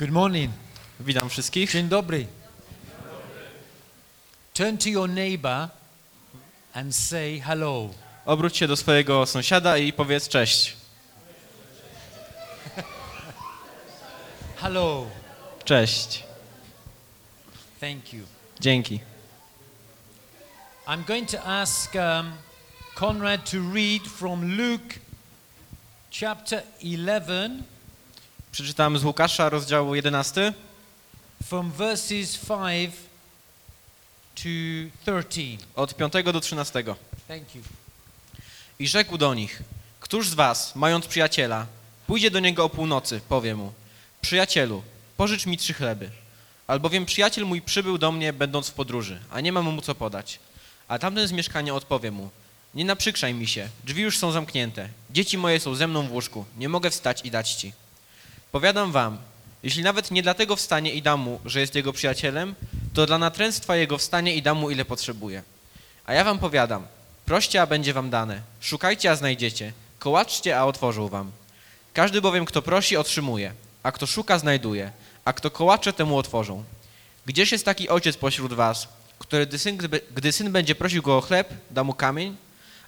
Good morning. Witam wszystkich. Dzień dobry. Turn to your neighbor and say hello. Obróć się do swojego sąsiada i powiedz cześć. Hello. Cześć. Thank you. Dzięki. I'm going to ask um, Conrad to read from Luke chapter 11 Przeczytam z Łukasza rozdziału 11, from verses 5 to 13. od 5 do 13. Thank you. I rzekł do nich, któż z was, mając przyjaciela, pójdzie do niego o północy, powie mu, przyjacielu, pożycz mi trzy chleby. Albowiem przyjaciel mój przybył do mnie, będąc w podróży, a nie mam mu co podać. A tamten z mieszkania odpowie mu, nie naprzykrzaj mi się, drzwi już są zamknięte, dzieci moje są ze mną w łóżku, nie mogę wstać i dać ci. Powiadam wam, jeśli nawet nie dlatego wstanie i że jest jego przyjacielem, to dla natręctwa jego wstanie i ile potrzebuje. A ja wam powiadam, proście, a będzie wam dane, szukajcie, a znajdziecie, kołaczcie, a otworzą wam. Każdy bowiem, kto prosi, otrzymuje, a kto szuka, znajduje, a kto kołacze, temu otworzą. Gdzież jest taki ojciec pośród was, który gdy syn, gdy syn będzie prosił go o chleb, da mu kamień?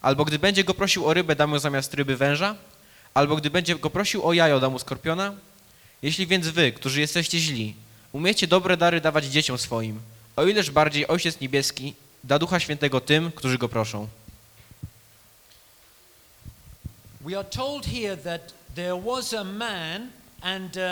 Albo gdy będzie go prosił o rybę, da mu zamiast ryby węża? Albo gdy będzie go prosił o jajo, da mu skorpiona? Jeśli więc wy, którzy jesteście źli, umiecie dobre dary dawać dzieciom swoim, o ileż bardziej Ojciec Niebieski da Ducha Świętego tym, którzy go proszą. We are told here that there was a man and uh,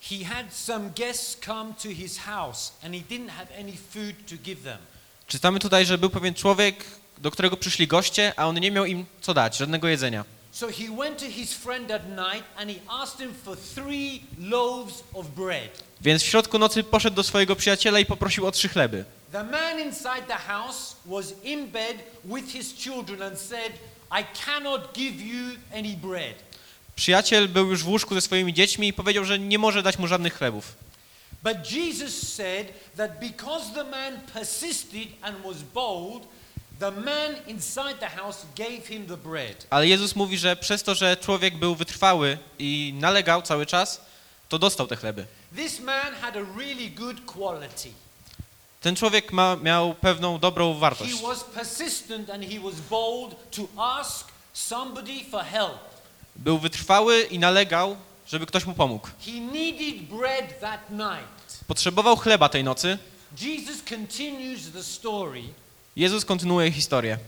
he had some guests come to his house and he didn't have any food to give them. Czytamy tutaj, że był pewien człowiek, do którego przyszli goście, a on nie miał im co dać, żadnego jedzenia. So he went to his friend at night and he asked him for three loaves of bread. Więc w środku nocy poszedł do swojego przyjaciela i poprosił o trzy chleby. The man inside the house was in bed with his children and said, I cannot give you any bread. Przyjaciel był już w łóżku ze swoimi dziećmi i powiedział, że nie może dać mu żadnych chlebów. But Jesus said that because the man persisted and was bold, Ale Jezus mówi, że przez to, że człowiek był wytrwały i nalegał cały czas, to dostał te chleby. Ten człowiek ma, miał pewną dobrą wartość. He was persistent and he was bold to ask somebody for help. Był wytrwały i nalegał, żeby ktoś mu pomógł. He needed bread that night. Potrzebował chleba tej nocy. Jesus continues the story Jezus kontynuuje historię.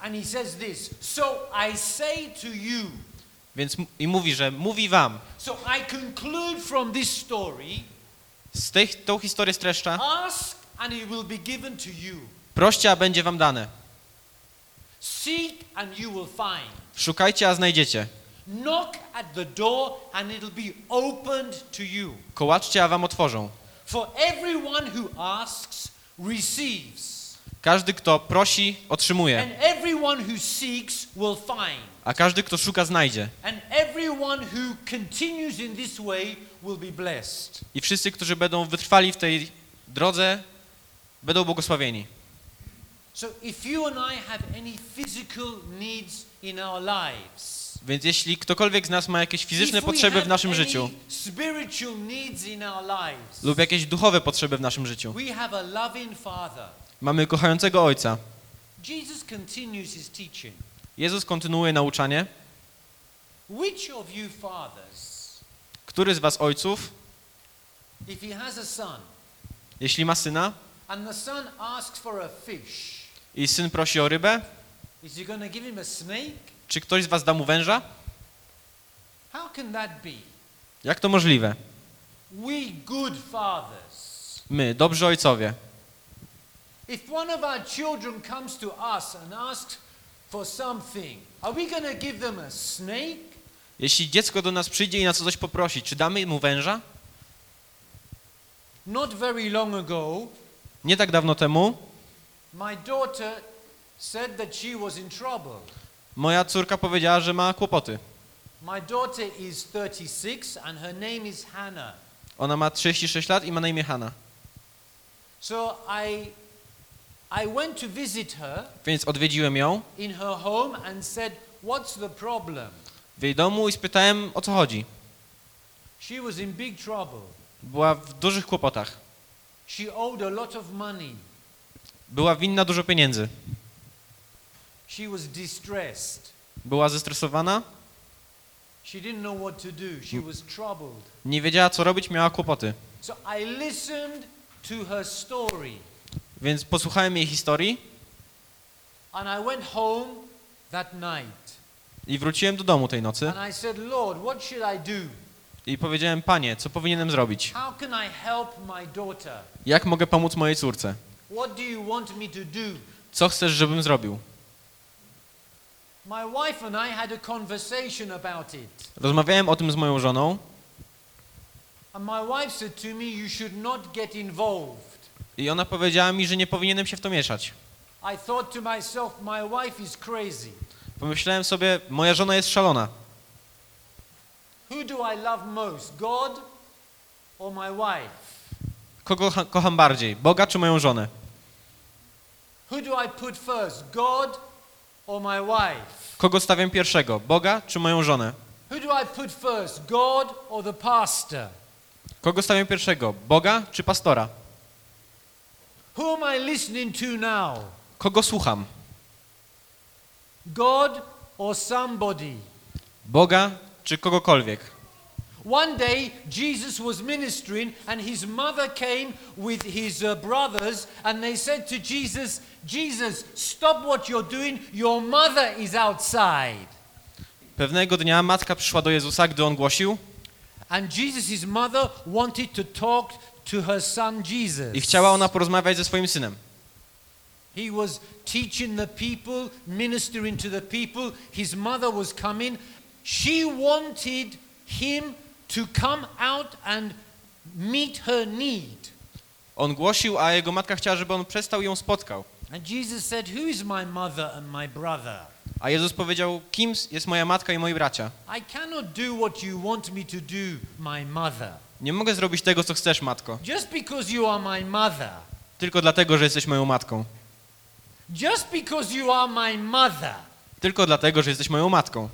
and he says this So I say to you, Więc i mówi, że mówi wam. so I conclude from this story Z tej, tą historię streszcza. ask and it will be given to you, Proście, a będzie wam dane. seek and you will find, Szukajcie, a znajdziecie. knock at the door and it'll be opened to you. Kołaczcie, a wam otworzą. For everyone who asks receives, Każdy, kto prosi, otrzymuje. A każdy, kto szuka, znajdzie. I wszyscy, którzy będą wytrwali w tej drodze, będą błogosławieni. Więc jeśli ktokolwiek z nas ma jakieś fizyczne potrzeby w naszym życiu lub jakieś duchowe potrzeby w naszym życiu, mamy kochającego Ojca. Jezus kontynuuje nauczanie. Który z was ojców, jeśli ma syna i syn prosi o rybę, czy ktoś z was da mu węża? Jak to możliwe? My, dobrzy ojcowie, If one of our children comes to us and asks for something, are we going to give them a snake? jeśli dziecko do nas przyjdzie i nas o coś poprosi, czy damy mu węża? Not very long ago, Nie tak dawno temu my daughter said that she was in trouble. moja córka powiedziała, że ma kłopoty. My daughter is 36 and her name is Hannah. Ona ma 36 lat i ma na imię Hanna. So I I went to visit her Więc odwiedziłem ją in her home and said, "What's the problem?" w jej domu i spytałem, o co chodzi. She was in big trouble. Była w dużych kłopotach. She owed a lot of money. Była winna dużo pieniędzy. She was distressed. Była zestresowana, She didn't know what to do. She was troubled. nie wiedziała co robić, miała kłopoty. So I listened to her story Więc posłuchałem jej historii and I went home that night i wróciłem do domu tej nocy and I said, Lord, what should I do? i powiedziałem, panie, co powinienem zrobić? How can I help my daughter? Jak mogę pomóc mojej córce? What do you want me to do? Co chcesz, żebym zrobił? My wife and I had a conversation about it. Rozmawiałem o tym z moją żoną And my wife said to me, You should not get involved. I ona powiedziała mi, że nie powinienem się w to mieszać. I thought to myself, My wife is crazy. Pomyślałem sobie, moja żona jest szalona. Who do I love most, God or my wife? Kogo ha- kocham bardziej, Boga czy moją żonę? Who do I put first, God or my wife? Kogo stawiam pierwszego, Boga czy moją żonę? Who do I put first, God or the pastor? Kogo stawiam pierwszego, Boga czy pastora? Who am I listening to now? Kogo słucham? God or somebody? Boga czy kogokolwiek? One day, Jesus was ministering, and his mother came with his uh, brothers, and they said to Jesus, Jesus, stop what you're doing. Your mother is outside. Pewnego dnia matka przyszła do Jezusa, gdy on głosił And Jesus' mother wanted to talk to her son Jesus. i chciała ona porozmawiać ze swoim synem. He was teaching the people, ministering to the people. His mother was coming. She wanted him to come out and meet her need. On głosił, a jego matka chciała, żeby on przestał ją spotkał. And Jesus said, Who is my mother and my brother? A Jezus powiedział, kim jest moja matka i moi bracia? I cannot do what you want me to do, my mother. Nie mogę zrobić tego, co chcesz, matko. Just because you are my mother, Tylko dlatego, że jesteś moją matką. just because you are my mother, Tylko dlatego, że jesteś moją matką.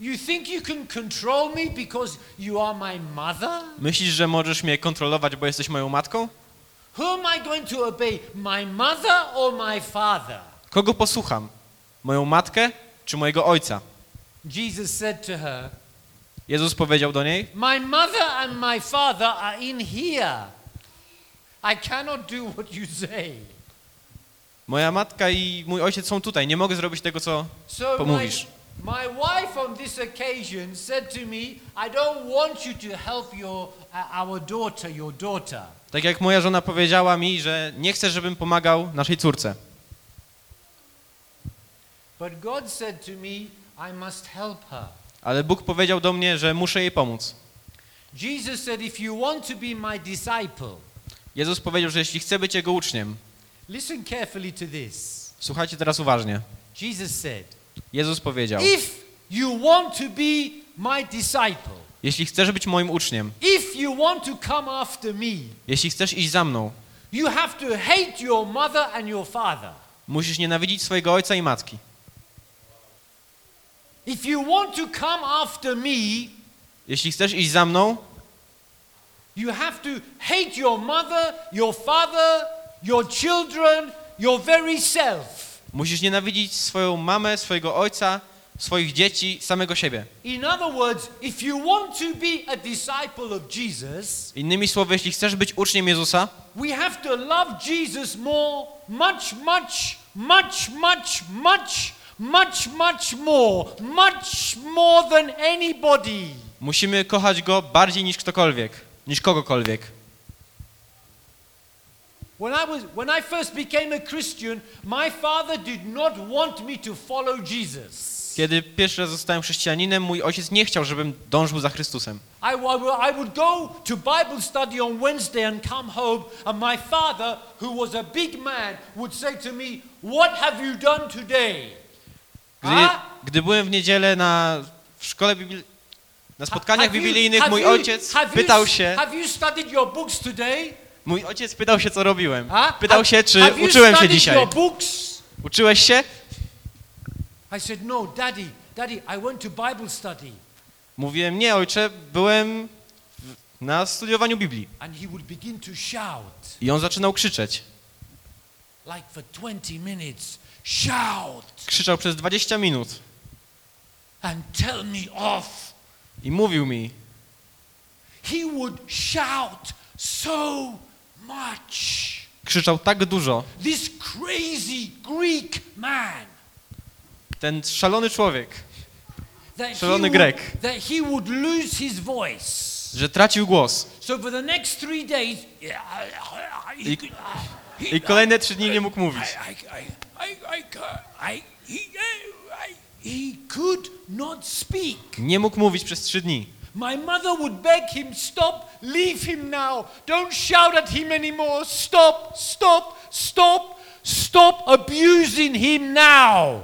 you think you can control me because you are my mother? Myślisz, że możesz mnie kontrolować, bo jesteś moją matką? Who am I going to obey, my mother or my father? Kogo posłucham? Moją matkę czy mojego ojca? Jesus said to her, Jezus powiedział do niej, My mother and my father are in here. I cannot do what you say. moja matka i mój ojciec są tutaj, nie mogę zrobić tego, co... So my, Pomówisz. my wife on this occasion said to me, I don't want you to help your, uh, our daughter, your daughter. Tak jak moja żona powiedziała mi, że nie chce, żebym pomagał naszej córce. But God said to me, I must help her. Ale Bóg powiedział do mnie, że muszę jej pomóc. Jesus said, if you want to be my disciple, Jezus powiedział, że jeśli chce być Jego uczniem, listen carefully to this. słuchajcie teraz uważnie. Jesus said, Jezus powiedział, if you want to be my disciple, jeśli chcesz być moim uczniem, if you want to come after me, jeśli chcesz iść za mną, you have to hate your mother and your father. musisz nienawidzić swojego ojca i matki. If you want to come after me, Jeśli chcesz iść za mną, you have to hate your mother, your father, your children, your very self. musisz nienawidzić swoją mamę, swojego ojca, swoich dzieci, samego siebie. In other words, if you want to be a disciple of Jesus, Innymi słowy, jeśli chcesz być uczniem Jezusa, we have to love Jesus more, much, much, much, much, much, much, much more, much more than anybody. musimy kochać Go bardziej niż ktokolwiek, niż kogokolwiek. When I, was, when I first became a Christian, my father did not want me to follow Jesus. Kiedy pierwszy raz zostałem chrześcijaninem, mój ojciec nie chciał, żebym dążył za Chrystusem. Gdy, gdy byłem w niedzielę na, w szkole bibli... na spotkaniach you- biblijnych, have mój you- ojciec have you- pytał się, Have you studied your books today? mój ojciec pytał się, co robiłem. Pytał Have- się, czy have you uczyłem się studied dzisiaj. your books? Uczyłeś się? I said, No, Daddy, Daddy, I went to Bible study. Mówiłem, nie ojcze, byłem w na studiowaniu Biblii. And he would begin to shout, I on zaczynał krzyczeć. like for 20 minutes, Krzyczał przez 20 minut and tell me off. i mówił mi. Krzyczał tak dużo. Ten szalony człowiek, Szalony Grek. that he would lose his voice. że tracił głos. So for the next three days, I, i kolejne trzy dni nie mógł mówić. Nie mógł mówić przez trzy dni. My mother would beg him, stop, leave him now. Don't shout at him anymore. Stop, stop, stop, stop abusing him now.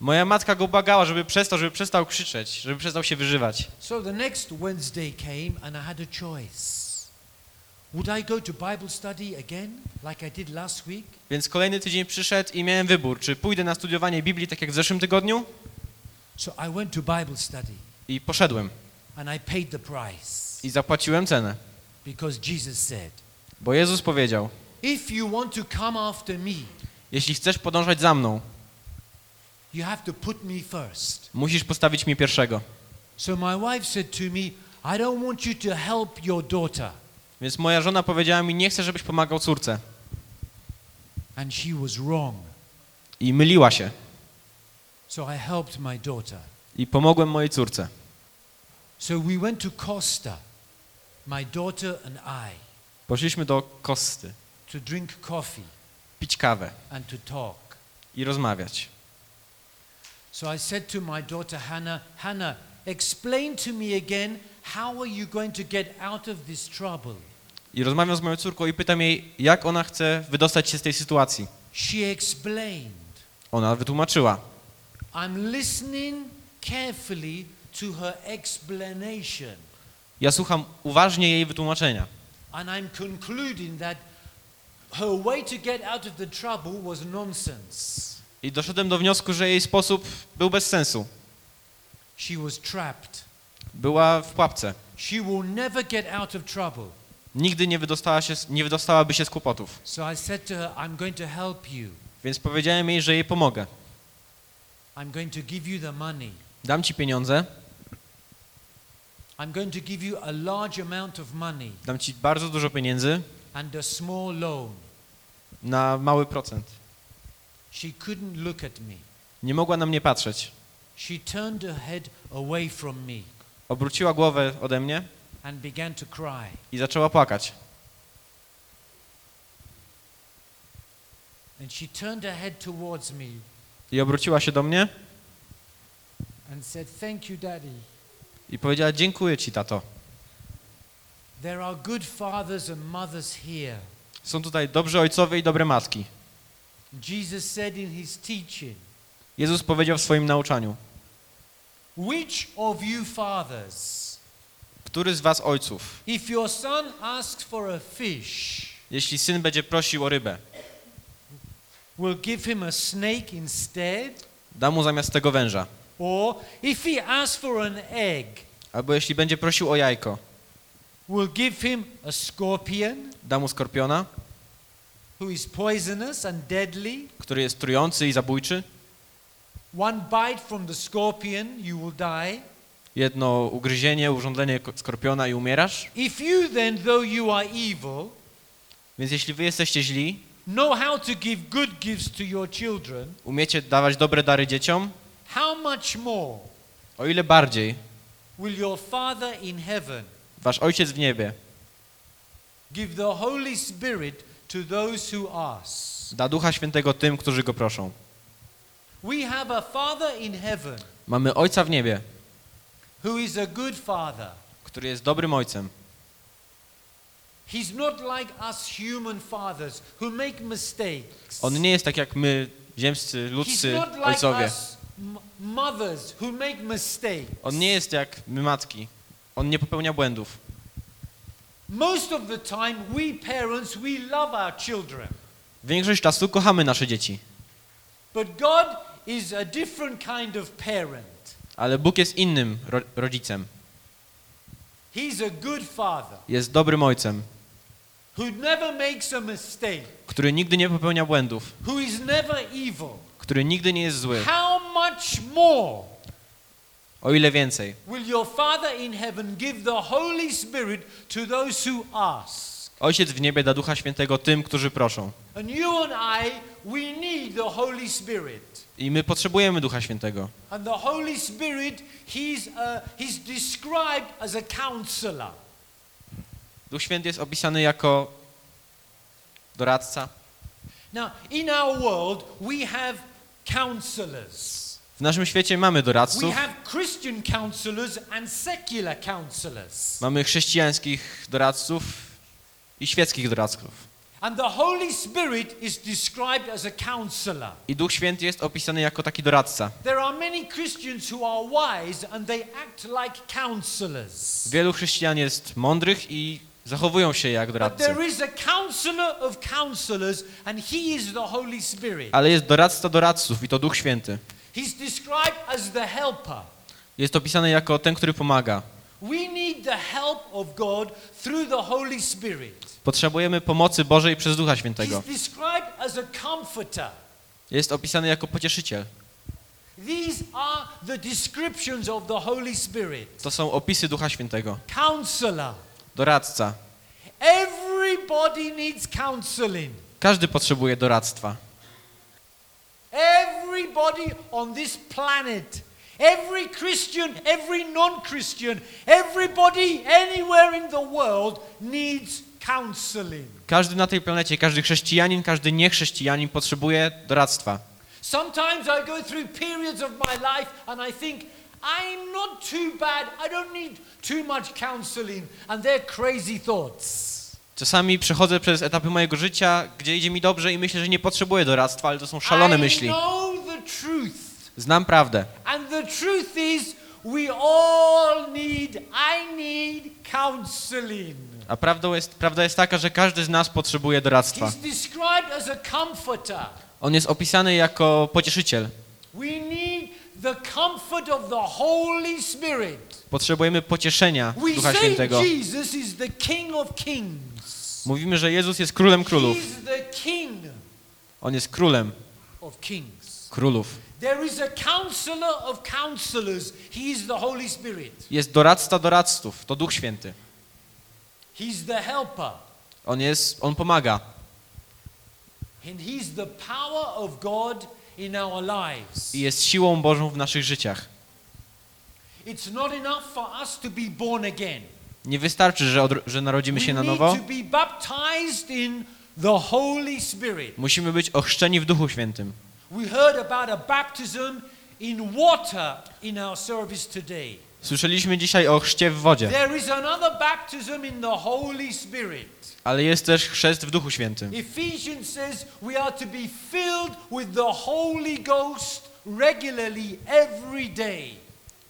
Moja matka go błagała, żeby przestał, żeby przestał krzyczeć, żeby przestał się wyżywać. So the next Wednesday came and I had a choice. Would I go to Bible study again, like I did last week? Więc kolejny tydzień przyszedł i miałem wybór, czy pójdę na studiowanie Biblii tak jak w zeszłym tygodniu So I went to Bible study i poszedłem and I paid the price i zapłaciłem cenę, because Jesus said, bo Jezus powiedział: If you want to come after me, Jeśli chcesz podążać za mną, you have to put me first. musisz postawić mnie pierwszego. So my wife said to me, I don't want you to help your daughter. Więc moja żona powiedziała mi: Nie chcę, żebyś pomagał córce. And she was wrong. I myliła się. So I helped my daughter. I pomogłem mojej córce. So we went to Costa, my daughter and I, Poszliśmy do Kosty, to drink coffee pić kawę and to talk. i rozmawiać. So I said to my daughter Hannah, Hannah, explain to me again how are you going to get out of this trouble? I rozmawiam z moją córką i pytam jej, jak ona chce wydostać się z tej sytuacji. She explained. Ona wytłumaczyła. I'm listening carefully to her explanation. Ja słucham uważnie jej wytłumaczenia. And I'm concluding that her way to get out of the trouble was nonsense. I doszedłem do wniosku, że jej sposób był bez sensu. She was trapped. Była w pułapce. She will never get out of trouble. Nigdy nie, wydostała się, nie wydostałaby się z kłopotów. So I said to her, I'm going to help you. Więc powiedziałem jej, że jej pomogę. I'm going to give you the money. Dam ci pieniądze, I'm going to give you a large amount of money dam ci bardzo dużo pieniędzy and a small loan. na mały procent. She couldn't look at me. Nie mogła na mnie patrzeć. She turned her head away from me Obróciła głowę ode mnie i zaczęła płakać. I obróciła się do mnie i powiedziała: Dziękuję ci, tato. Są tutaj dobrzy ojcowie i dobre matki. Jezus powiedział w swoim nauczaniu: Which of you fathers, Który z was ojców, if your son asks for a fish, jeśli syn będzie prosił o rybę, will give him a snake instead? da mu zamiast tego węża? Or if he asks for an egg, Albo jeśli będzie prosił o jajko, will give him a scorpion da mu skorpiona, who is poisonous and deadly? który jest trujący i zabójczy? One bite from the scorpion, you will die. Jedno ugryzienie, urządzenie ko- skorpiona i umierasz? If you then, though you are evil, Więc jeśli wy jesteście źli, know how to give good gifts to your children, umiecie dawać dobre dary dzieciom, how much more o ile bardziej will your Father in heaven wasz ojciec w niebie give the Holy Spirit to those who ask? da Ducha Świętego tym, którzy go proszą. We have a Father in heaven Mamy Ojca w niebie, who is a good Father. który jest dobrym ojcem. He's not like us human fathers who make mistakes. On nie jest tak jak my, ziemscy, He's ludzcy not like ojcowie. us m- mothers who make mistakes. On nie jest jak my matki. On nie popełnia błędów. Most of the time, we parents, we love our children. Większość czasu kochamy nasze dzieci, But God is a different kind of parent. ale Bóg jest innym ro rodzicem. He's a good father Jest dobrym ojcem, who never makes a mistake, który nigdy nie popełnia błędów, who is never evil. który nigdy nie jest zły. How much more O ile więcej, will your Father in heaven give the Holy Spirit to those who ask? Ojciec w niebie da Ducha Świętego tym, którzy proszą. And you and I, we need the Holy Spirit. I my potrzebujemy Ducha Świętego. And the Holy Spirit, he's, uh, he's described as a counselor. Duch Święty jest opisany jako doradca. Now, in our world, we have counselors. W naszym świecie mamy We doradców, have Christian counselors and secular counselors. mamy chrześcijańskich doradców i świeckich doradców. And the Holy Spirit is described as a counselor. I Duch Święty jest opisany jako taki doradca. There are many Christians who are wise and they act like counselors. Wielu chrześcijan jest mądrych i zachowują się jak But doradcy. there is a counselor of counselors and he is the Holy Spirit. Ale jest doradca doradców i to Duch Święty. He's described as the helper. Jest opisany jako ten, który pomaga. Potrzebujemy pomocy Bożej przez Ducha Świętego. Jest opisany jako pocieszyciel. To są opisy Ducha Świętego. Counselor. Doradca. Everybody needs counseling. Każdy potrzebuje doradztwa. Everybody on this planet, every Christian, every non Christian, everybody anywhere in the world needs. Każdy na tej planecie, każdy chrześcijanin, każdy niechrześcijanin potrzebuje doradztwa. Sometimes I go through periods of my life and I think, I'm not too bad, I don't need too much counseling, and they're crazy thoughts. Czasami przechodzę przez etapy mojego życia, gdzie idzie mi dobrze i myślę, że nie potrzebuję doradztwa, ale to są szalone myśli. Znam prawdę. Is, need, need. A prawdą jest, prawda jest taka, że każdy z nas potrzebuje doradztwa. He's described as a comforter. On jest opisany jako pocieszyciel. We need the comfort of the Holy Spirit. Potrzebujemy pocieszenia We Ducha say Świętego. Jesus is the King of Kings. Mówimy, że Jezus jest królem królów. He's the King On jest królem of Kings. królów. There is a counselor of counselors. He is the Holy Spirit. Jest doradca doradców, to Duch Święty. He's the helper. On jest, on pomaga. And he's the power of God in our lives. I jest siłą Bożą w naszych życiach. It's not enough for us to be born again. Nie wystarczy, że, odro- że narodzimy We się na need nowo. to be baptized in the Holy Spirit. Musimy być ochrzczeni w Duchu Świętym. We heard about a baptism in water in our service today. Słyszeliśmy dzisiaj o chrzcie w wodzie, ale jest też chrzest w Duchu Świętym. Ephesians says we are to be filled with the Holy Ghost regularly every day.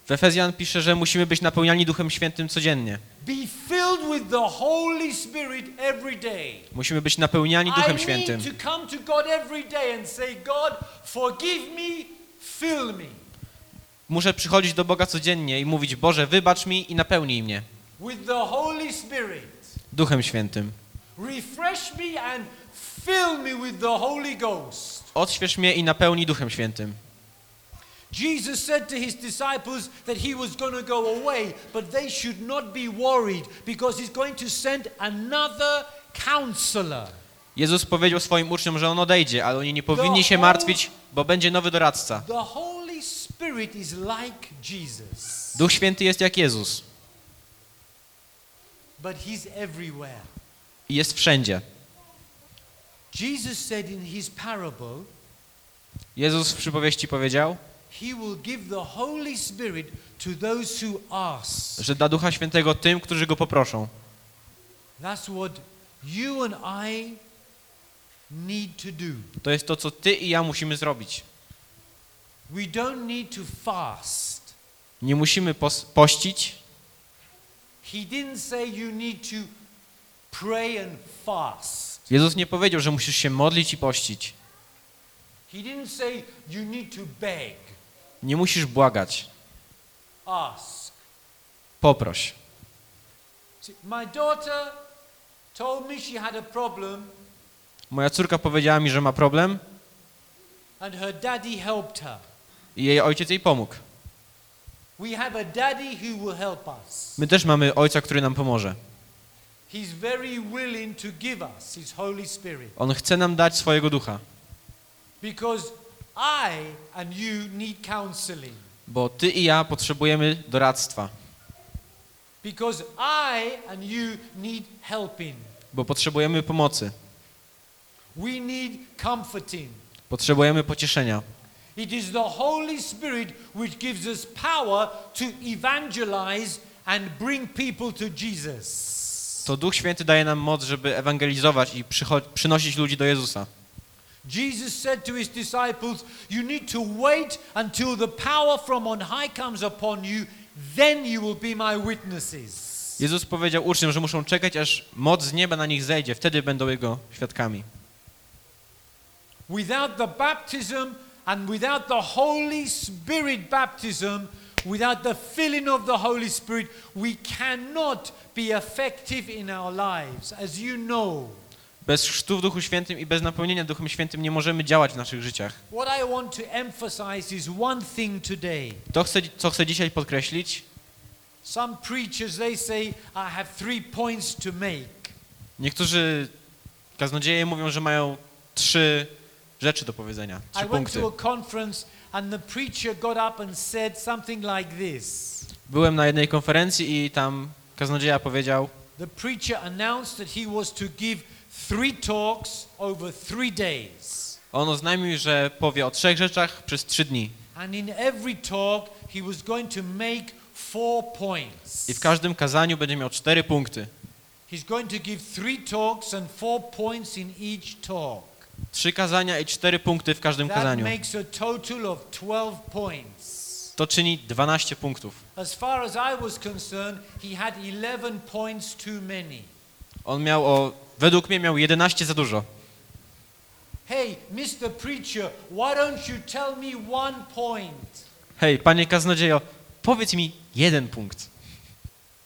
W Efezjan pisze, że musimy być napełniani Duchem Świętym codziennie. Be filled with the Holy Spirit every day. Musimy być napełniani I Duchem need Świętym. to come to God every day and say, God, forgive me, fill me Muszę przychodzić do Boga codziennie i mówić, Boże, wybacz mi i napełnij mnie. Duchem Świętym. Refresh me and fill me with the Holy Ghost. Odśwież mnie i napełnij Duchem Świętym. Jesus said to his disciples that he was going to go away, but they should not be worried because he's going to send another counselor. Jezus powiedział swoim uczniom, że On odejdzie, ale oni nie powinni się martwić, bo będzie nowy doradca. The Holy Spirit is like Jesus, Duch Święty jest jak Jezus but he's everywhere. i jest wszędzie. Jesus said in his parable, Jezus w przypowieści powiedział, he will give the Holy Spirit to those who ask. że da Ducha Świętego tym, którzy Go poproszą. That's what you and I need to do. To jest to, co Ty i ja musimy zrobić. We don't need to fast. Nie musimy pościć, He didn't say you need to pray and fast. Jezus nie powiedział, że musisz się modlić i pościć. He didn't say you need to beg, Nie musisz błagać. ask. Poproś. My daughter told me she had a problem Moja córka powiedziała mi, że ma problem and her daddy helped her. I jej ojciec jej pomógł. My też mamy ojca, który nam pomoże. On chce nam dać swojego ducha, bo ty i ja potrzebujemy doradztwa, bo potrzebujemy pomocy, potrzebujemy pocieszenia. It is the Holy Spirit which gives us power to evangelize and bring people to Jesus. To Duch Święty daje nam moc, żeby ewangelizować i przynosić ludzi do Jezusa. Jesus said to his disciples, You need to wait until the power from on high comes upon you, then you will be my witnesses. Jezus powiedział uczniom, że muszą czekać, aż moc z nieba na nich zejdzie, wtedy będą Jego świadkami. Without the baptism and without the Holy Spirit baptism, without the filling of the Holy Spirit, we cannot be effective in our lives, as you know. Bez chrztu w Duchu Świętym i bez napełnienia Duchem Świętym nie możemy działać w naszych życiach. What I want to emphasize is one thing today. To, chcę, co chcę dzisiaj podkreślić, Some preachers, they say, I have three points to make. niektórzy kaznodzieje mówią, że mają trzy rzeczy do powiedzenia, I trzy went punkty. to a conference and the preacher got up and said something like this. Byłem na jednej konferencji i tam kaznodzieja powiedział, The preacher announced that he was to give three talks over three days. on oznajmił, że powie o trzech rzeczach przez trzy dni. And in every talk, he was going to make four points. I w każdym kazaniu będzie miał cztery punkty. He's going to give three talks and four points in each talk. Trzy kazania i cztery punkty w każdym kazaniu. makes a total of 12 points. To czyni 12 punktów. As far as I was concerned, he had 11 points too many. On miał o, według mnie miał 11 za dużo. Hey, Mr. Preacher, why don't you tell me one point? Hej, panie kaznodziejo, powiedz mi jeden punkt.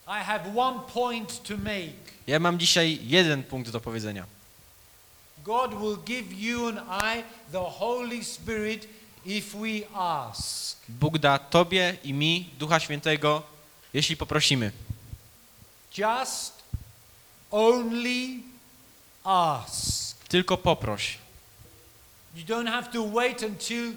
I have one point to make. Ja mam dzisiaj jeden punkt do powiedzenia. God will give you and I the Holy Spirit if we ask. Bóg da tobie i mi Ducha Świętego, jeśli poprosimy. Just only ask. Tylko poproś. You don't have to wait until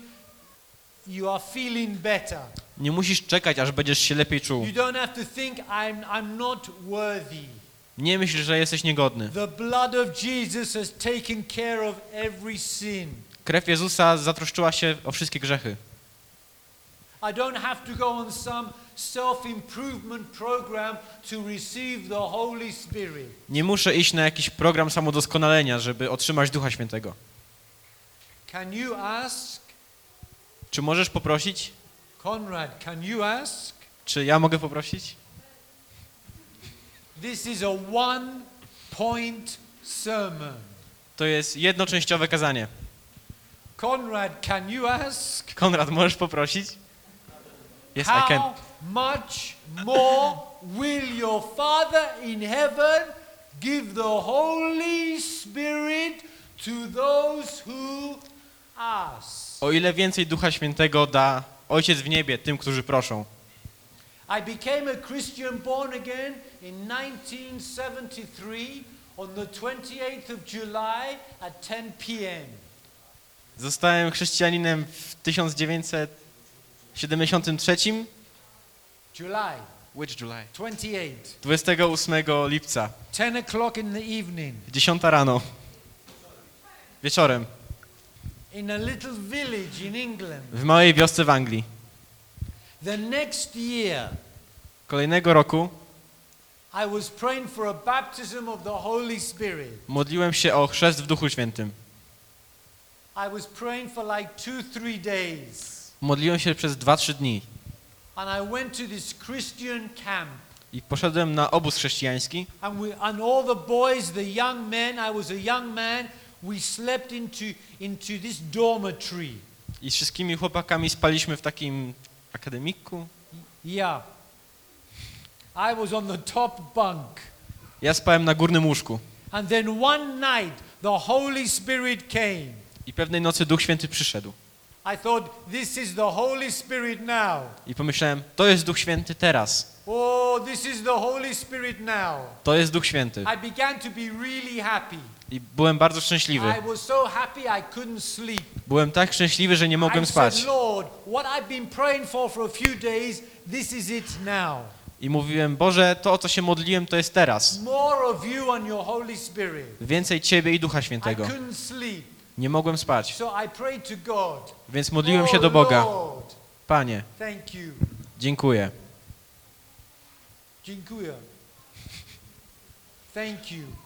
you are feeling better. Nie musisz czekać, aż będziesz się lepiej czuł. You don't have to think I'm, I'm not worthy. Nie myśl, że jesteś niegodny. The blood of Jesus has taken care of every sin. Krew Jezusa zatroszczyła się o wszystkie grzechy. I don't have to go on some self-improvement program to receive the Holy Spirit. Nie muszę iść na jakiś program samodoskonalenia, żeby otrzymać Ducha Świętego. Can you ask? Czy możesz poprosić? Conrad, can you ask? Czy ja mogę poprosić? This is a one point sermon. To jest jednoczęściowe kazanie. Conrad, can you ask? Konrad, możesz poprosić? Yes, I can. How much more will your Father in heaven give the Holy Spirit to those who ask? O ile więcej Ducha Świętego da Ojciec w niebie tym, którzy proszą. I became a Christian born again in 1973 on the 28th of July at 10 p.m. Zostałem chrześcijaninem w 1973. July Which July? 28, 28 lipca, 10 o'clock in the evening, 10 rano. Wieczorem. in a little village in England. W małej wiosce w Anglii. The next year, Kolejnego roku I was praying for a baptism of the Holy Spirit. modliłem się o chrzest w Duchu Świętym. I was praying for like two, three days. Modliłem się przez 2-3 dni And I went to this Christian camp. i poszedłem na obóz chrześcijański And, we, and all the boys, the young men, I was a young man, we slept into, into this dormitory. i z wszystkimi chłopakami spaliśmy w takim akademiku. Yeah. I was on the top bunk. Ja spałem na górnym łóżku And then one night, the Holy Spirit came. i pewnej nocy Duch Święty przyszedł. I thought, this is the Holy Spirit now. I pomyślałem, to jest Duch Święty teraz. Oh, this is the Holy Spirit now. To jest Duch Święty. I began to be really happy. I byłem bardzo szczęśliwy. Byłem tak szczęśliwy, że nie mogłem spać. I mówiłem, Boże, to o co się modliłem, to jest teraz. Więcej Ciebie i Ducha Świętego. Nie mogłem spać, więc modliłem się do Boga. Panie, dziękuję. Dziękuję. Thank you.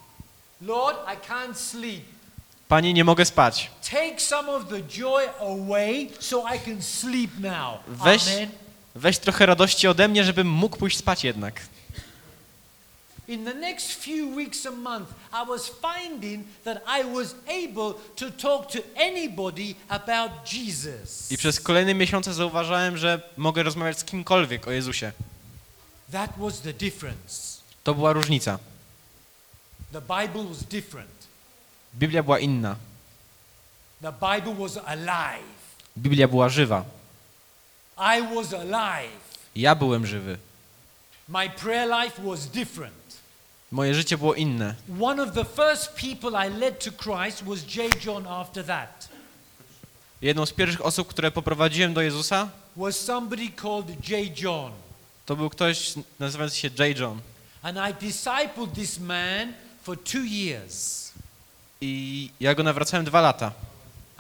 Lord, I can't sleep. Panie, nie mogę spać. Take some of the joy away so I can sleep now. Weź, Amen. weź trochę radości ode mnie, żebym mógł pójść spać jednak. In the next few weeks a month, I was finding that I was able to talk to anybody about Jesus. I przez kolejne miesiące zauważałem, że mogę rozmawiać z kimkolwiek o Jezusie. That was the difference. To była różnica. The Bible was different. Biblia była inna. The Bible was alive. Biblia była żywa. I was alive. Ja byłem żywy. My prayer life was different. Moje życie było inne. One of the first people I led to Christ was J. John after that. Jedną z pierwszych osób, które poprowadziłem do Jezusa, Was somebody called J. John. to był ktoś nazywający się J. John. And I discipled this man for two years. I ja go nawracałem dwa lata.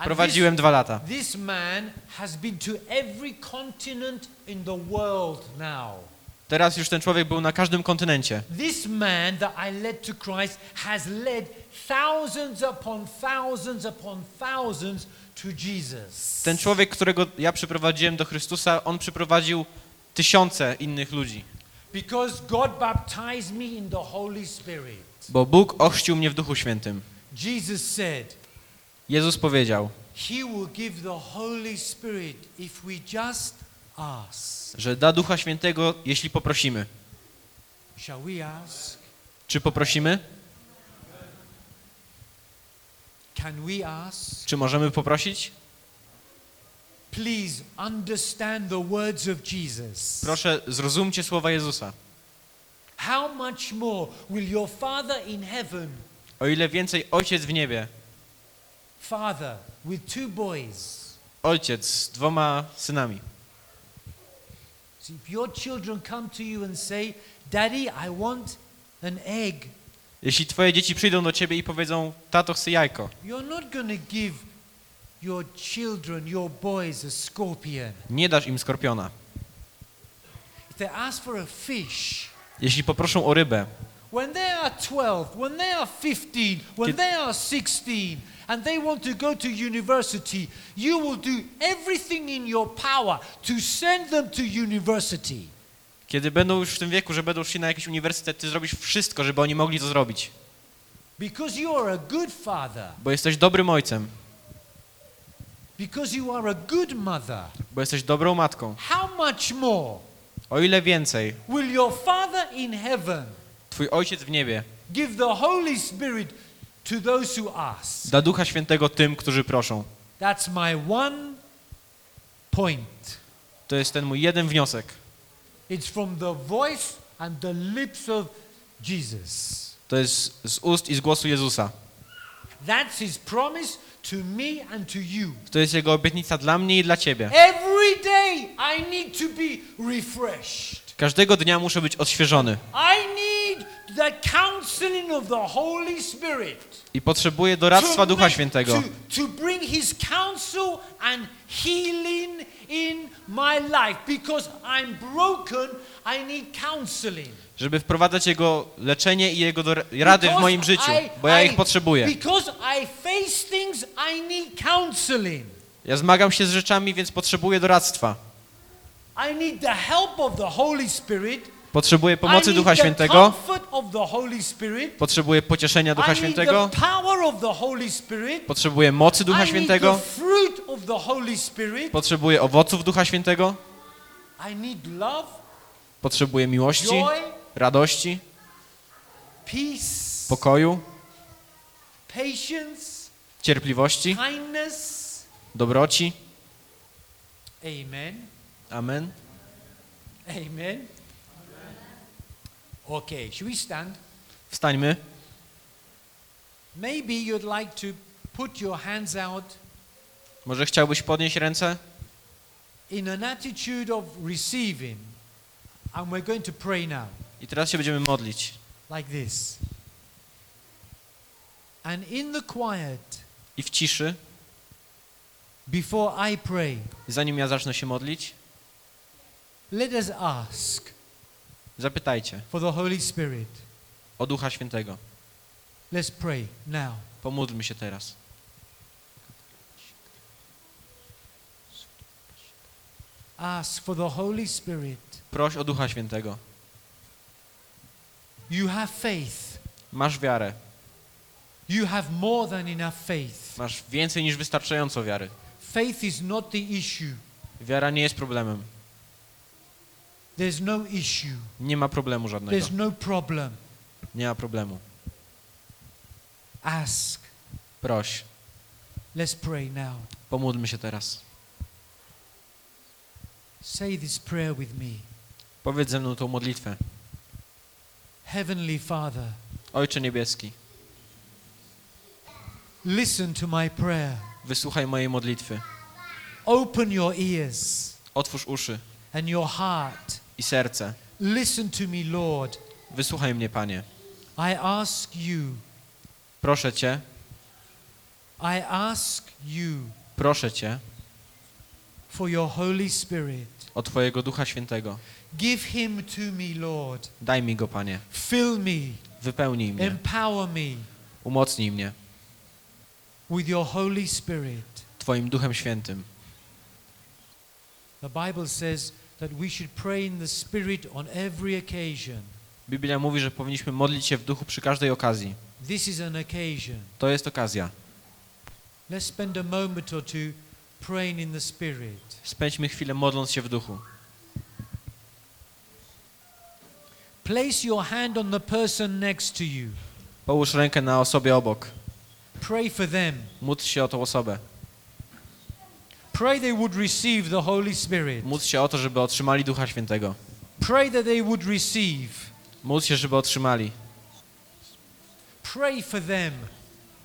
Prowadziłem dwa lata. This man has been to every continent in the world now. Teraz już ten człowiek był na każdym kontynencie. This man that I led to Christ has led thousands upon thousands upon thousands to Jesus. Ten człowiek, którego ja przyprowadziłem do Chrystusa, on przyprowadził tysiące innych ludzi. Because God baptized me in the Holy Spirit. Bo Bóg ochrzcił mnie w Duchu Świętym. Jesus said, Jezus powiedział, He will give the Holy Spirit if we just ask. że da Ducha Świętego, jeśli poprosimy. Shall we ask? Czy poprosimy? Can we ask? Czy możemy poprosić? Please understand the words of Jesus. Proszę, zrozumcie słowa Jezusa. How much more will your Father in heaven, O ile więcej Ojciec w niebie, Father with two boys, Ojciec z dwoma synami. if your children come to you and say, Daddy, I want an egg, Jeśli twoje dzieci przyjdą do ciebie i powiedzą, tato chce jajko, you're not going to give your children, your boys, a scorpion. nie dasz im skorpiona. If they ask for a fish, Jeśli poproszą o rybę, When they are 12, when they are 15, when Kid- they are 16, and they want to go to university, you will do everything in your power to send them to university. kiedy będą już w tym wieku, że będą szli na jakiś uniwersytet, ty zrobisz wszystko, żeby oni mogli to zrobić. Because you are a good father, Bo jesteś dobrym ojcem, because you are a good mother. bo jesteś dobrą matką. How much more O ile więcej, will your Father in heaven twój Ojciec w niebie give the Holy Spirit to those who ask? da Ducha Świętego tym, którzy proszą. That's my one point. To jest ten mój jeden wniosek. It's from the voice and the lips of Jesus. To jest z ust i z głosu Jezusa. That's his promise to me and to you. To jest Jego obietnica dla mnie i dla Ciebie. Every day I need to be refreshed. Każdego dnia muszę być odświeżony I need the counseling of the Holy Spirit. i potrzebuję doradztwa Ducha Świętego, to, to bring his counsel and healing in my life because I'm broken, I need counseling. żeby wprowadzać Jego leczenie i Jego rady w moim życiu, bo ja ich potrzebuję. Ja zmagam się z rzeczami, więc potrzebuję doradztwa. Potrzebuję pomocy I need Ducha the Świętego, comfort of the Holy Spirit. potrzebuję pocieszenia Ducha Świętego, potrzebuję mocy Ducha Świętego, potrzebuję owoców Ducha Świętego, potrzebuję miłości, radości, pokoju, cierpliwości, dobroci. Amen. Amen. Amen. Okay, should we stand? Wstańmy. Maybe you'd like to put your hands out Może chciałbyś podnieść ręce in an attitude of receiving, and we're going to pray now, i teraz się będziemy modlić. like this. And in the quiet, I w ciszy, before I pray, zanim ja zacznę się modlić, let us ask zapytajcie for the Holy Spirit. o Ducha Świętego. Let's pray now. Pomódlmy się teraz. Ask for the Holy Spirit. Proś o Ducha Świętego. You have faith. Masz wiarę. You have more than enough faith. Masz więcej niż wystarczająco wiary. Faith is not the issue. Wiara nie jest problemem. There's no issue. Nie ma problemu żadnego. There's no problem. Nie ma problemu. Ask. Proś. Let's pray now. Pomódlmy się teraz. Say this prayer with me. Powiedz ze mną tą modlitwę. Heavenly Father, Ojcze Niebieski, listen to my prayer. wysłuchaj mojej modlitwy. Open your ears Otwórz uszy and your heart. I serce. Listen to me, Lord. Wysłuchaj mnie, Panie. I ask you, Proszę Cię, I ask you proszę Cię for your Holy Spirit. o Twojego Ducha Świętego. Give him to me, Lord. Daj mi go, Panie. Fill me, Wypełnij mnie. empower me Umocnij mnie with your Holy Spirit. Twoim Duchem Świętym. The Bible says that we should pray in the Spirit on every occasion. Biblia mówi, że powinniśmy modlić się w duchu przy każdej okazji. This is an occasion. To jest okazja. Let's spend a moment or two praying in the Spirit. Spędźmy chwilę modląc się w duchu. Place your hand on the person next to you. Połóż rękę na osobie obok. Pray for them. Módl się o tą osobę. Pray they would receive the Holy Spirit. Módl się o to, żeby otrzymali Ducha Świętego. Pray that they would receive. Módl się, żeby otrzymali. Pray for them.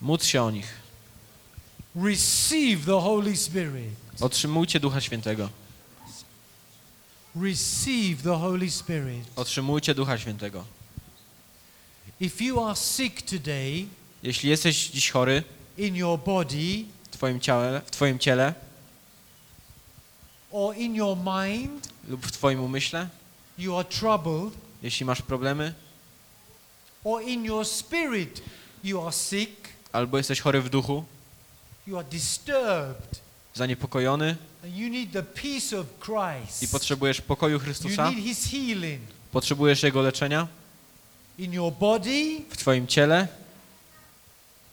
Módl się o nich. Receive the Holy Spirit. Otrzymujcie Ducha Świętego. Receive the Holy Spirit. Otrzymujcie Ducha Świętego. If you are sick today Jeśli jesteś dziś chory in your body w Twoim ciele, w twoim ciele or in your mind, lub w Twoim umyśle, you are troubled, jeśli masz problemy, or in your spirit, you are sick, albo jesteś chory w duchu, you are disturbed, zaniepokojony and you need the peace of Christ. i potrzebujesz pokoju You Chrystusa, need His healing potrzebujesz Jego leczenia in your body, w Twoim ciele,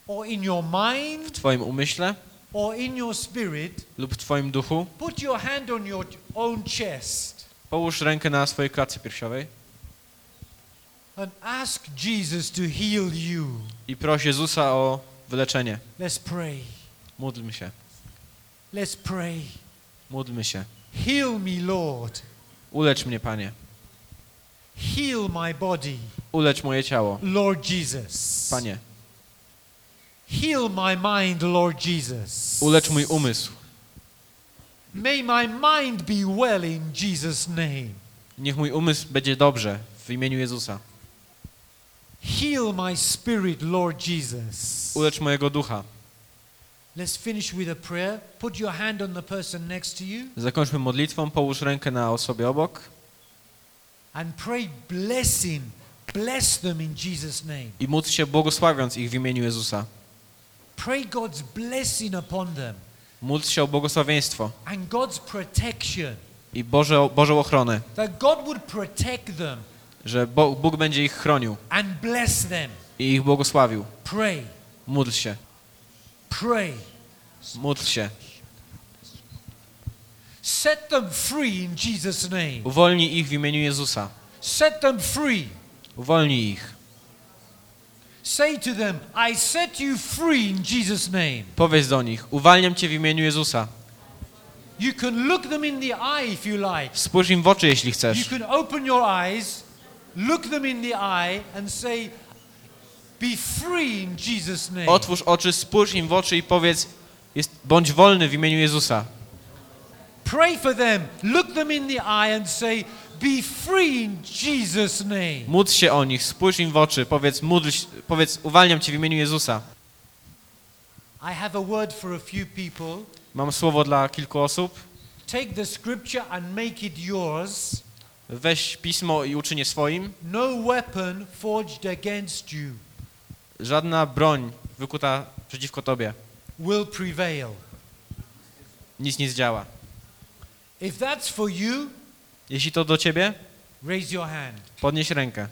or in your w mind, Twoim umyśle or in your spirit. lub w Twoim duchu, Put your hand on your own chest połóż rękę na swojej klatce piersiowej and ask Jesus to heal you. i proś Jezusa o wyleczenie. Let's pray. Módlmy się, Let's pray. módlmy się. Heal me, Lord. Ulecz mnie, Panie. Heal my body, Ulecz moje ciało, Lord Jesus. Panie. Heal my mind, Lord Jesus. Ulecz mój umysł. May my mind be well in Jesus' name. Niech mój umysł będzie dobrze w imieniu Jezusa. Heal my spirit, Lord Jesus. Ulecz mojego ducha. Let's finish with a prayer. Put your hand on the person next to you Zakończmy modlitwą, połóż rękę na osobie obok and pray blessing. Bless them in Jesus' name. i módl się błogosławiąc ich w imieniu Jezusa. Pray God's blessing upon them Módl się o błogosławieństwo and God's protection. i Boże, Bożą ochronę, That God would protect them że Bo, Bóg będzie ich chronił and bless them. i ich błogosławił. Pray. Módl się, Pray. módl się. Set them free in Jesus' name. Uwolnij ich w imieniu Jezusa. Set them free. Uwolnij ich. Say to them, I set you free in Jesus' name. Powiedz do nich, uwalniam cię w imieniu Jezusa. You can look them in the eye if you like. Spójrz im w oczy, jeśli You chcesz. can open your eyes, look them in the eye, and say, Be free in Jesus' name. Otwórz oczy, spójrz im w oczy i powiedz, jest, bądź wolny w imieniu Jezusa. Pray for them, look them in the eye, and say, Be free in Jesus' name. Módl się o nich, spójrz im w oczy, powiedz, módl, powiedz uwalniam cię w imieniu Jezusa. I have a word for a few people. Mam słowo dla kilku osób. Take the scripture and make it yours. Weź pismo i uczynię swoim. No weapon forged against you Żadna broń wykuta przeciwko tobie will prevail. nic nie zdziała. If that's for you, Jeśli to do ciebie, raise your hand. podnieś rękę.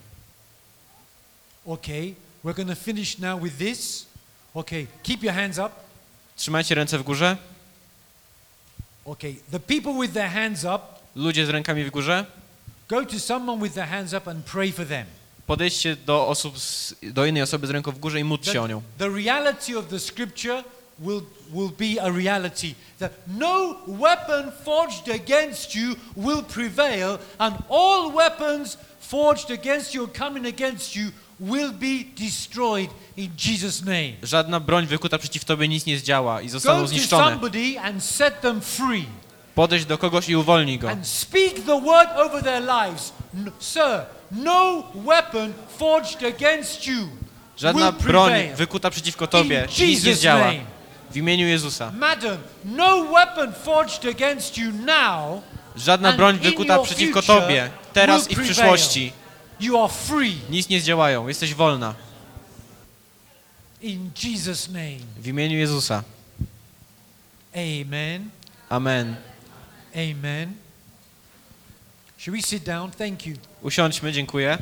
Okay, we're going to finish now with this. Okay, keep your hands up. Trzymajcie ręce w górze. Okay, the people with their hands up, Ludzie z rękami w górze, go to someone with their hands up and pray for them. podejdźcie do osób, z, do innej osoby z ręką w górze i módl się o nią. the reality of the scripture will, will be a reality that no weapon forged against you will prevail, and all weapons forged against you or coming against you will be destroyed in Jesus' name. Żadna broń wykuta przeciw tobie nic nie zdziała i Go zostaną to zniszczone. somebody and set them free. Podejdź do kogoś i uwolnij go. and speak the word over their lives. N- sir, no weapon forged against you Żadna will broń prevail. wykuta przeciwko In tobie nic nie Jesus' zdziała. name. W imieniu Jezusa. Madam, no weapon forged against you now. Żadna broń wykuta przeciwko tobie, teraz i w przyszłości. You are free Nic nie zdziałają. Jesteś wolna. in Jesus' name. W imieniu Jezusa. Amen. Amen. Amen. We sit down? Thank you. Usiądźmy, dziękuję.